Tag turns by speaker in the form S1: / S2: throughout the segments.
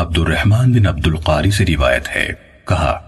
S1: عبد الرحمن بن عبد القاری سے روایت ہے۔ کہا،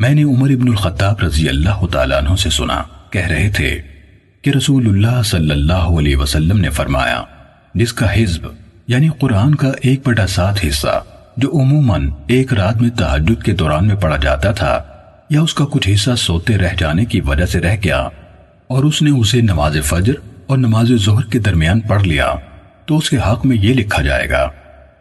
S1: میں نے عمر ابن الخطاب رضی اللہ تعالیٰ عنہ سے سنا، کہہ رہے تھے کہ رسول اللہ صلی اللہ علیہ وسلم نے فرمایا، جس کا حزب یعنی قرآن کا ایک بٹا سات حصہ، جو عموماً ایک رات میں تحجد کے دوران میں پڑا جاتا تھا، یا اس کا کچھ حصہ سوتے رہ جانے کی وجہ سے رہ گیا، اور اس نے اسے نماز فجر اور نماز ظہر کے درمیان پڑھ لیا، تو اس کے حق میں یہ لکھا جائے گا۔